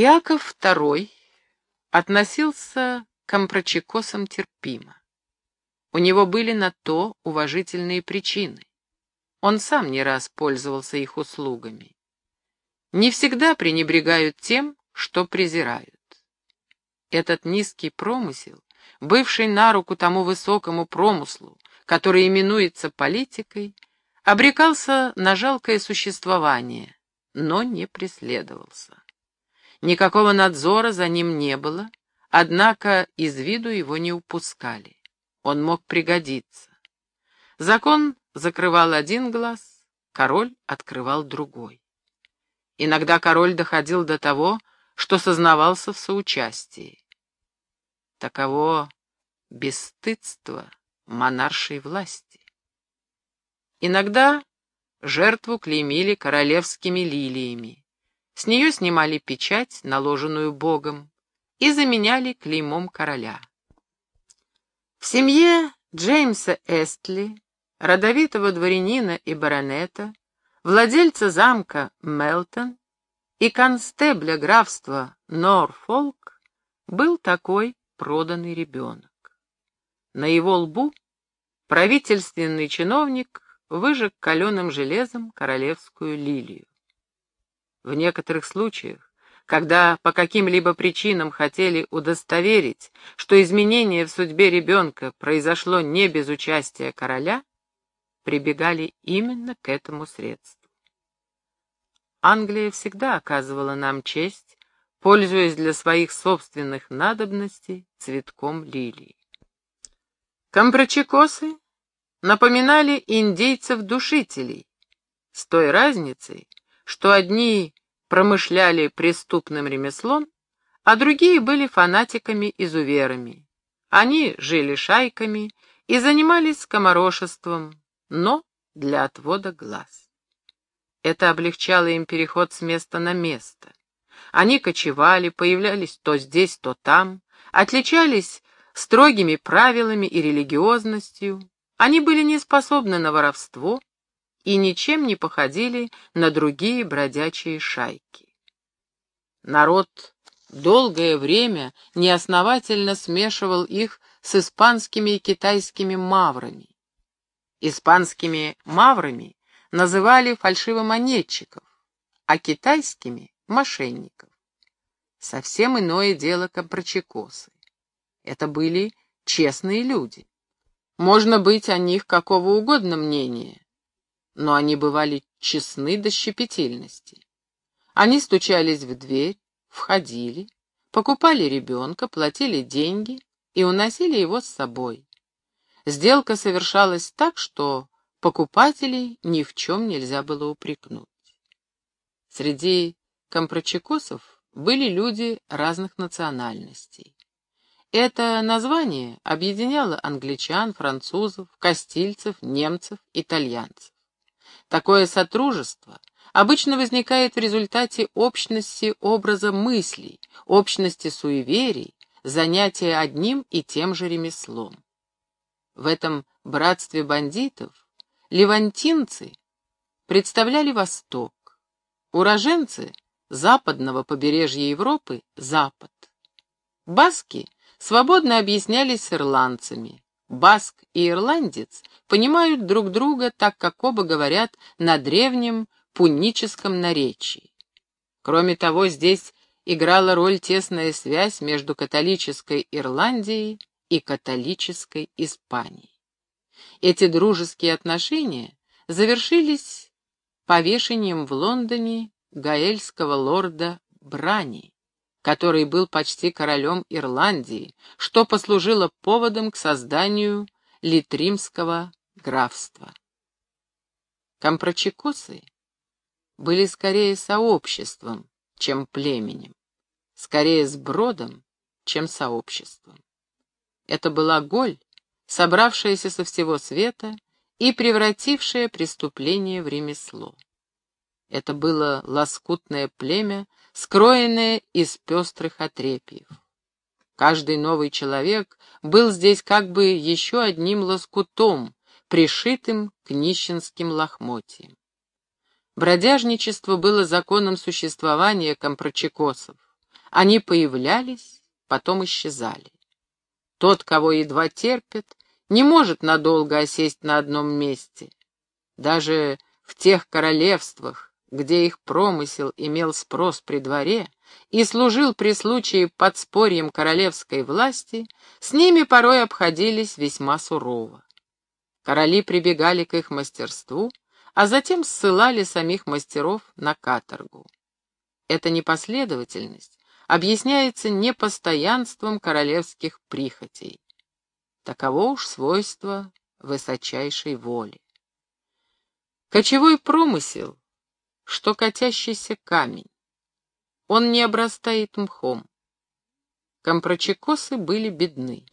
Иаков II относился к компрочекосам терпимо. У него были на то уважительные причины. Он сам не раз пользовался их услугами. Не всегда пренебрегают тем, что презирают. Этот низкий промысел, бывший на руку тому высокому промыслу, который именуется политикой, обрекался на жалкое существование, но не преследовался. Никакого надзора за ним не было, однако из виду его не упускали. Он мог пригодиться. Закон закрывал один глаз, король открывал другой. Иногда король доходил до того, что сознавался в соучастии. Таково бесстыдство монаршей власти. Иногда жертву клеймили королевскими лилиями. С нее снимали печать, наложенную Богом, и заменяли клеймом короля. В семье Джеймса Эстли, родовитого дворянина и баронета, владельца замка Мелтон и констебля графства Норфолк, был такой проданный ребенок. На его лбу правительственный чиновник выжег каленым железом королевскую лилию. В некоторых случаях, когда по каким-либо причинам хотели удостоверить, что изменение в судьбе ребенка произошло не без участия короля, прибегали именно к этому средству. Англия всегда оказывала нам честь, пользуясь для своих собственных надобностей цветком лилии. Компрочекосы напоминали индейцев-душителей, с той разницей, что одни промышляли преступным ремеслом, а другие были фанатиками-изуверами. Они жили шайками и занимались скоморошеством, но для отвода глаз. Это облегчало им переход с места на место. Они кочевали, появлялись то здесь, то там, отличались строгими правилами и религиозностью, они были не способны на воровство и ничем не походили на другие бродячие шайки. Народ долгое время неосновательно смешивал их с испанскими и китайскими маврами. Испанскими маврами называли фальшивомонетчиков, а китайскими — мошенников. Совсем иное дело компрочекосы. Это были честные люди. Можно быть о них какого угодно мнения, но они бывали честны до щепетильности. Они стучались в дверь, входили, покупали ребенка, платили деньги и уносили его с собой. Сделка совершалась так, что покупателей ни в чем нельзя было упрекнуть. Среди компрочекосов были люди разных национальностей. Это название объединяло англичан, французов, кастильцев, немцев, итальянцев. Такое сотрудничество обычно возникает в результате общности образа мыслей, общности суеверий, занятия одним и тем же ремеслом. В этом братстве бандитов левантинцы представляли Восток, уроженцы западного побережья Европы — Запад. Баски свободно объяснялись с ирландцами. Баск и ирландец понимают друг друга, так как оба говорят на древнем пуническом наречии. Кроме того, здесь играла роль тесная связь между католической Ирландией и католической Испанией. Эти дружеские отношения завершились повешением в Лондоне гаэльского лорда Брани, который был почти королем Ирландии, что послужило поводом к созданию Литримского графства. Компрочекосы были скорее сообществом, чем племенем, скорее сбродом, чем сообществом. Это была голь, собравшаяся со всего света и превратившая преступление в ремесло. Это было лоскутное племя, скроенное из пестрых отрепьев. Каждый новый человек был здесь как бы еще одним лоскутом, пришитым к нищенским лохмотьям. Бродяжничество было законом существования компрочекосов. Они появлялись, потом исчезали. Тот, кого едва терпят, не может надолго осесть на одном месте. Даже в тех королевствах, где их промысел имел спрос при дворе и служил при случае подспорьем королевской власти, с ними порой обходились весьма сурово. Короли прибегали к их мастерству, а затем ссылали самих мастеров на каторгу. Эта непоследовательность объясняется непостоянством королевских прихотей. Таково уж свойство высочайшей воли. Кочевой промысел, что катящийся камень. Он не обрастает мхом. Компрочекосы были бедны.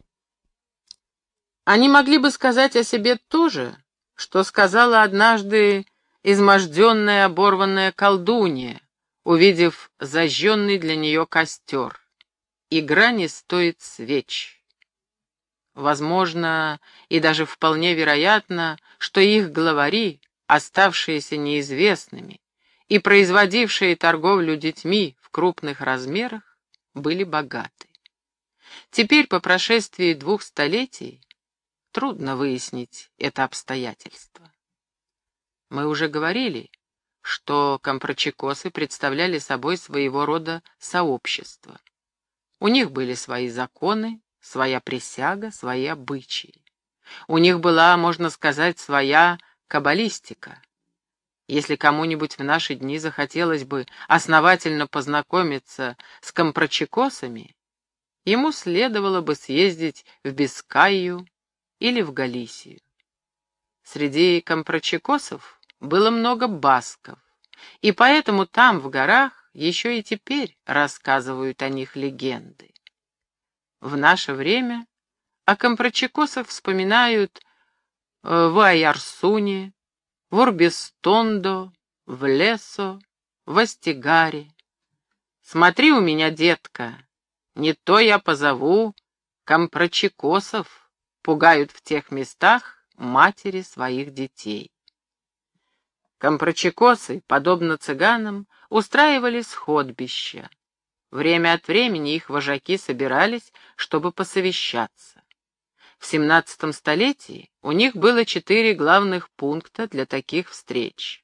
Они могли бы сказать о себе то же, что сказала однажды изможденная оборванная колдунья, увидев зажженный для нее костер. Игра не стоит свеч. Возможно, и даже вполне вероятно, что их главари, оставшиеся неизвестными и производившие торговлю детьми в крупных размерах, были богаты. Теперь, по прошествии двух столетий, Трудно выяснить это обстоятельство. Мы уже говорили, что компрочекосы представляли собой своего рода сообщество. У них были свои законы, своя присяга, свои обычаи. У них была, можно сказать, своя каббалистика. Если кому-нибудь в наши дни захотелось бы основательно познакомиться с компрочекосами, ему следовало бы съездить в Бискайю или в Галисию. Среди компрочекосов было много басков, и поэтому там, в горах, еще и теперь рассказывают о них легенды. В наше время о компрочекосах вспоминают э, в Айарсуне, в Урбистондо, в Лесо, в Астигаре. Смотри у меня, детка, не то я позову компрочекосов пугают в тех местах матери своих детей. Компрочекосы, подобно цыганам, устраивали сходбища. Время от времени их вожаки собирались, чтобы посовещаться. В XVII столетии у них было четыре главных пункта для таких встреч.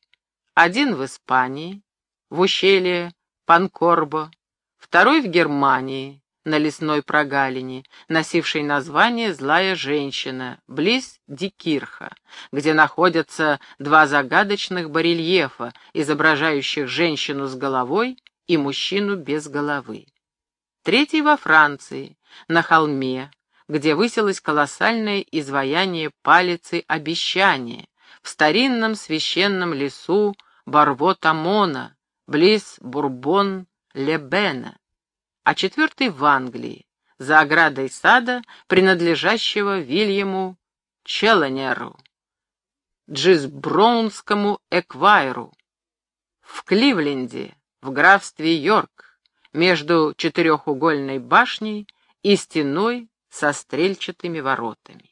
Один в Испании, в ущелье Панкорбо, второй в Германии, на лесной прогалине, носившей название «Злая женщина», близ Дикирха, где находятся два загадочных барельефа, изображающих женщину с головой и мужчину без головы. Третий во Франции, на холме, где высилось колоссальное изваяние палицы обещания, в старинном священном лесу Барво-Тамона, близ Бурбон-Лебена, а четвертый в Англии, за оградой сада, принадлежащего Вильяму Челленеру, Джизброунскому эквайру, в Кливленде, в графстве Йорк, между четырехугольной башней и стеной со стрельчатыми воротами.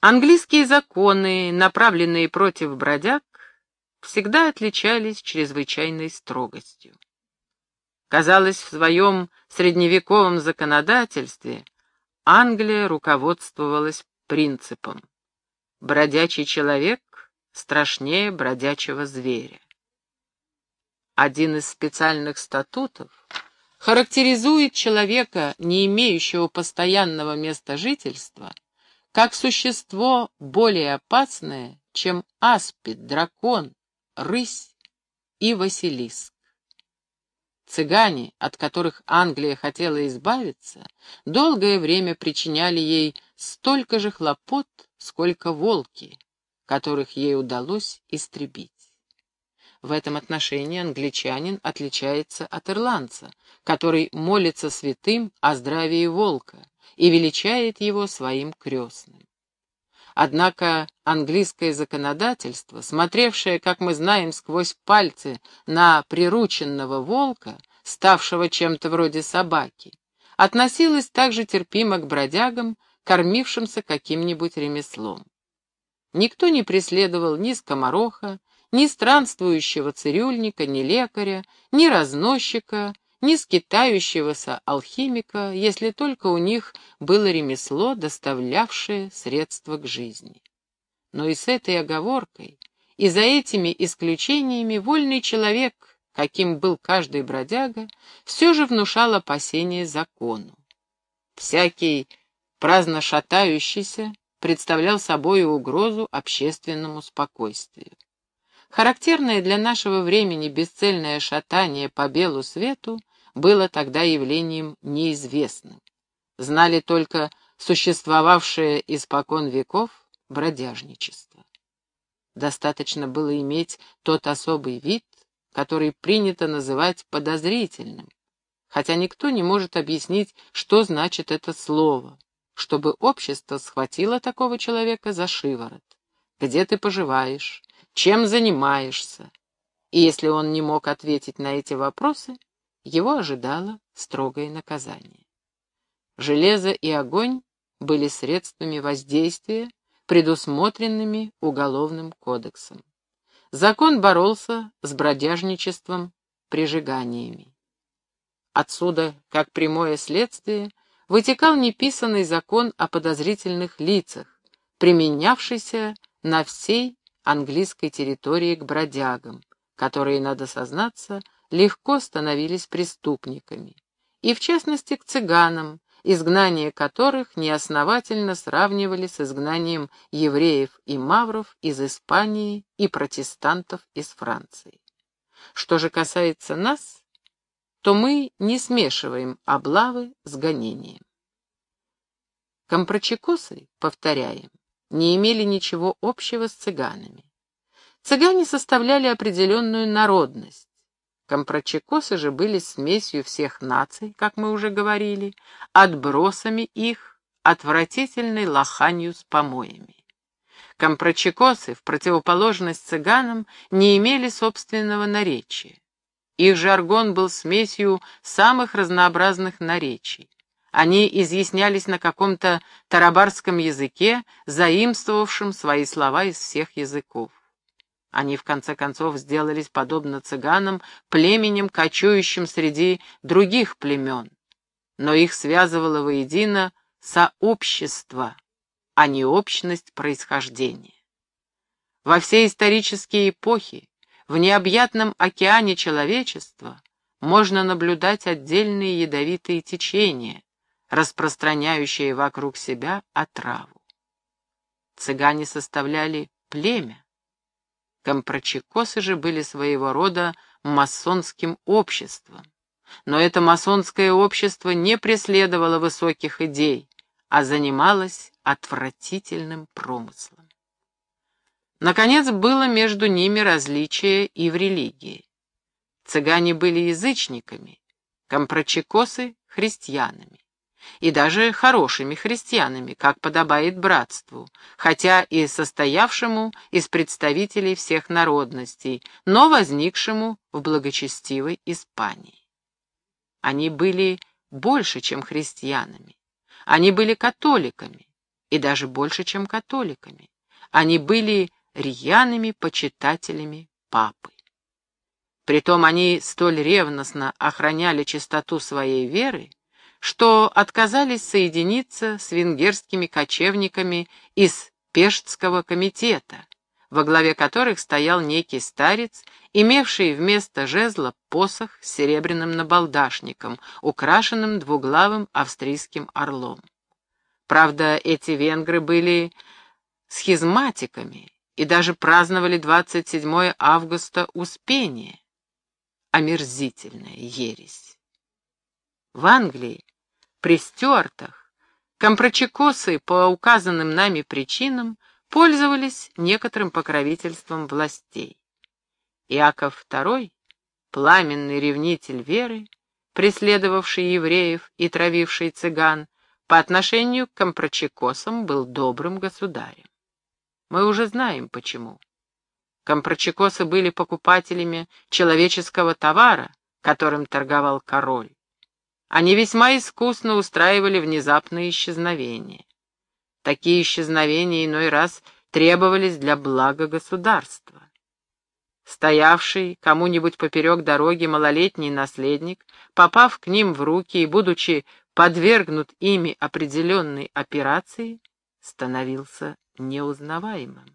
Английские законы, направленные против бродяг, всегда отличались чрезвычайной строгостью. Казалось, в своем средневековом законодательстве Англия руководствовалась принципом «бродячий человек страшнее бродячего зверя». Один из специальных статутов характеризует человека, не имеющего постоянного места жительства, как существо более опасное, чем аспид, дракон, рысь и василиск. Цыгане, от которых Англия хотела избавиться, долгое время причиняли ей столько же хлопот, сколько волки, которых ей удалось истребить. В этом отношении англичанин отличается от ирландца, который молится святым о здравии волка и величает его своим крестным. Однако английское законодательство, смотревшее, как мы знаем, сквозь пальцы на прирученного волка, ставшего чем-то вроде собаки, относилось также терпимо к бродягам, кормившимся каким-нибудь ремеслом. Никто не преследовал ни скомороха, ни странствующего цирюльника, ни лекаря, ни разносчика, ни скитающегося алхимика, если только у них было ремесло, доставлявшее средства к жизни. Но и с этой оговоркой, и за этими исключениями вольный человек, каким был каждый бродяга, все же внушал опасения закону. Всякий праздно шатающийся представлял собой угрозу общественному спокойствию. Характерное для нашего времени бесцельное шатание по белу свету было тогда явлением неизвестным. Знали только существовавшее испокон веков бродяжничество. Достаточно было иметь тот особый вид, который принято называть подозрительным, хотя никто не может объяснить, что значит это слово, чтобы общество схватило такого человека за шиворот. Где ты поживаешь? Чем занимаешься? И если он не мог ответить на эти вопросы, его ожидало строгое наказание. Железо и огонь были средствами воздействия, предусмотренными Уголовным кодексом. Закон боролся с бродяжничеством, прижиганиями. Отсюда, как прямое следствие, вытекал неписанный закон о подозрительных лицах, применявшийся на всей английской территории к бродягам, которые, надо сознаться, легко становились преступниками, и в частности к цыганам, изгнание которых неосновательно сравнивали с изгнанием евреев и мавров из Испании и протестантов из Франции. Что же касается нас, то мы не смешиваем облавы с гонением. Компрочекосы, повторяем, не имели ничего общего с цыганами. Цыгане составляли определенную народность. Компрочекосы же были смесью всех наций, как мы уже говорили, отбросами их, отвратительной лоханью с помоями. Компрочекосы, в противоположность цыганам, не имели собственного наречия. Их жаргон был смесью самых разнообразных наречий. Они изъяснялись на каком-то тарабарском языке, заимствовавшем свои слова из всех языков. Они, в конце концов, сделались, подобно цыганам, племенем, кочующим среди других племен. Но их связывало воедино сообщество, а не общность происхождения. Во все исторические эпохи, в необъятном океане человечества, можно наблюдать отдельные ядовитые течения, распространяющие вокруг себя отраву. Цыгане составляли племя. Компрочекосы же были своего рода масонским обществом. Но это масонское общество не преследовало высоких идей, а занималось отвратительным промыслом. Наконец, было между ними различие и в религии. Цыгане были язычниками, компрочекосы — христианами и даже хорошими христианами, как подобает братству, хотя и состоявшему из представителей всех народностей, но возникшему в благочестивой Испании. Они были больше, чем христианами. Они были католиками, и даже больше, чем католиками. Они были рьяными почитателями папы. Притом они столь ревностно охраняли чистоту своей веры, что отказались соединиться с венгерскими кочевниками из Пештского комитета, во главе которых стоял некий старец, имевший вместо жезла посох с серебряным набалдашником, украшенным двуглавым австрийским орлом. Правда, эти венгры были схизматиками и даже праздновали 27 августа Успение. Омерзительная ересь. В Англии при Стюартах компрочекосы по указанным нами причинам пользовались некоторым покровительством властей. Иаков II, пламенный ревнитель веры, преследовавший евреев и травивший цыган, по отношению к компрочекосам был добрым государем. Мы уже знаем почему. Компрочекосы были покупателями человеческого товара, которым торговал король. Они весьма искусно устраивали внезапные исчезновения. Такие исчезновения иной раз требовались для блага государства. Стоявший кому-нибудь поперек дороги малолетний наследник, попав к ним в руки и будучи подвергнут ими определенной операции, становился неузнаваемым.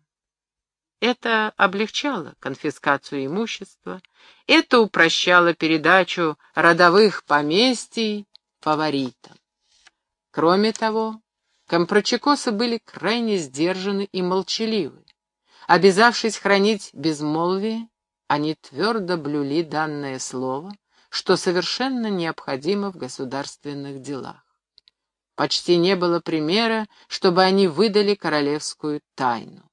Это облегчало конфискацию имущества, это упрощало передачу родовых поместий фаворитам. Кроме того, компрочекосы были крайне сдержаны и молчаливы. Обязавшись хранить безмолвие, они твердо блюли данное слово, что совершенно необходимо в государственных делах. Почти не было примера, чтобы они выдали королевскую тайну.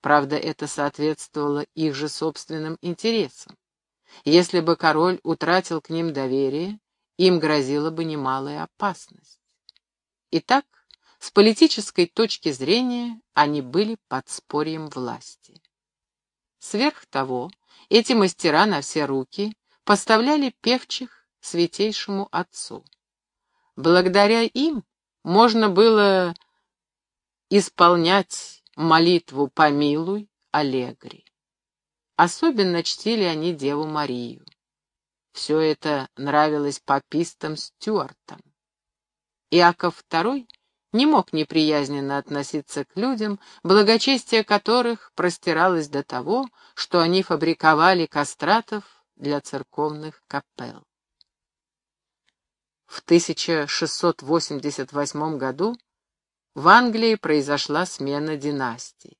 Правда, это соответствовало их же собственным интересам. Если бы король утратил к ним доверие, им грозила бы немалая опасность. Итак, с политической точки зрения они были подспорьем власти. Сверх того, эти мастера на все руки поставляли певчих святейшему отцу. Благодаря им можно было исполнять молитву «Помилуй, Аллегри». Особенно чтили они Деву Марию. Все это нравилось папистам Стюартам. Иаков II не мог неприязненно относиться к людям, благочестие которых простиралось до того, что они фабриковали кастратов для церковных капел. В 1688 году в Англии произошла смена династий.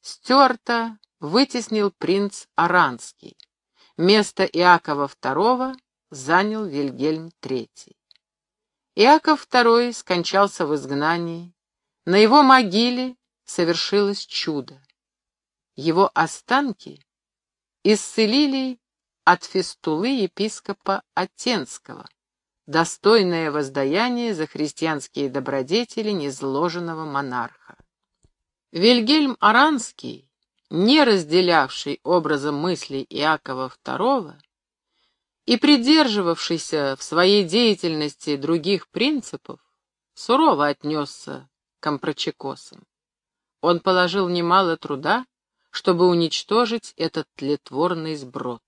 Стюарта вытеснил принц Аранский. Место Иакова II занял Вильгельм III. Иаков II скончался в изгнании. На его могиле совершилось чудо. Его останки исцелили от фистулы епископа Атенского, достойное воздаяние за христианские добродетели незложенного монарха. Вильгельм Аранский, не разделявший образом мыслей Иакова II, и придерживавшийся в своей деятельности других принципов, сурово отнесся к компрочекосам. Он положил немало труда, чтобы уничтожить этот тлетворный сброд.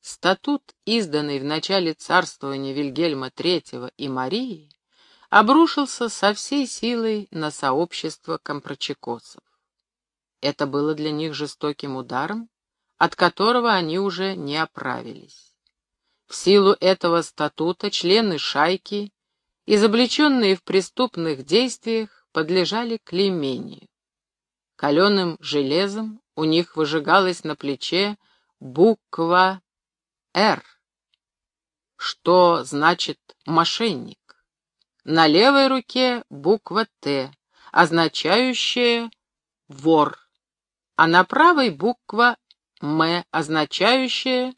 Статут, изданный в начале царствования Вильгельма III и Марии, обрушился со всей силой на сообщество компрочекосов. Это было для них жестоким ударом, от которого они уже не оправились. В силу этого статута члены шайки, изобличенные в преступных действиях, подлежали клеймению. Каленым железом у них выжигалась на плече буква «Р», что значит «мошенник». На левой руке буква «Т», означающая «вор», а на правой буква «М», означающая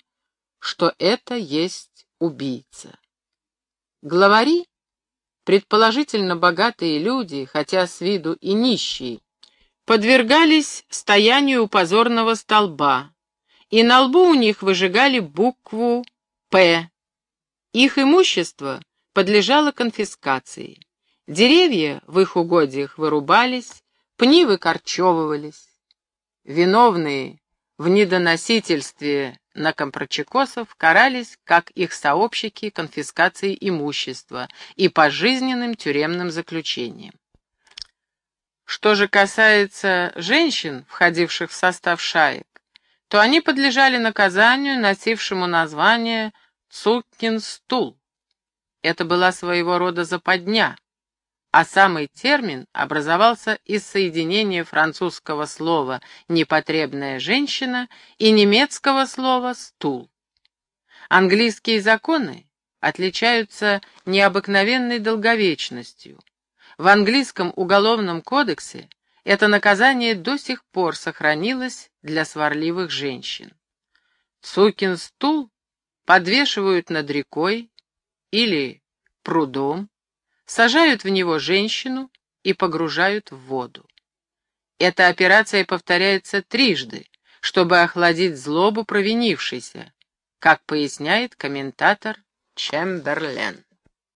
что это есть убийца. Главари, предположительно богатые люди, хотя с виду и нищие, подвергались стоянию позорного столба, и на лбу у них выжигали букву «П». Их имущество подлежало конфискации. Деревья в их угодьях вырубались, пни выкорчевывались. Виновные в недоносительстве на компрочекосов карались, как их сообщики, конфискацией имущества и пожизненным тюремным заключением. Что же касается женщин, входивших в состав шаек, то они подлежали наказанию, носившему название «цуккин стул». Это была своего рода западня, а самый термин образовался из соединения французского слова «непотребная женщина» и немецкого слова «стул». Английские законы отличаются необыкновенной долговечностью. В английском уголовном кодексе это наказание до сих пор сохранилось для сварливых женщин. Сукин стул подвешивают над рекой или прудом, сажают в него женщину и погружают в воду. Эта операция повторяется трижды, чтобы охладить злобу провинившейся, как поясняет комментатор Чемберлен.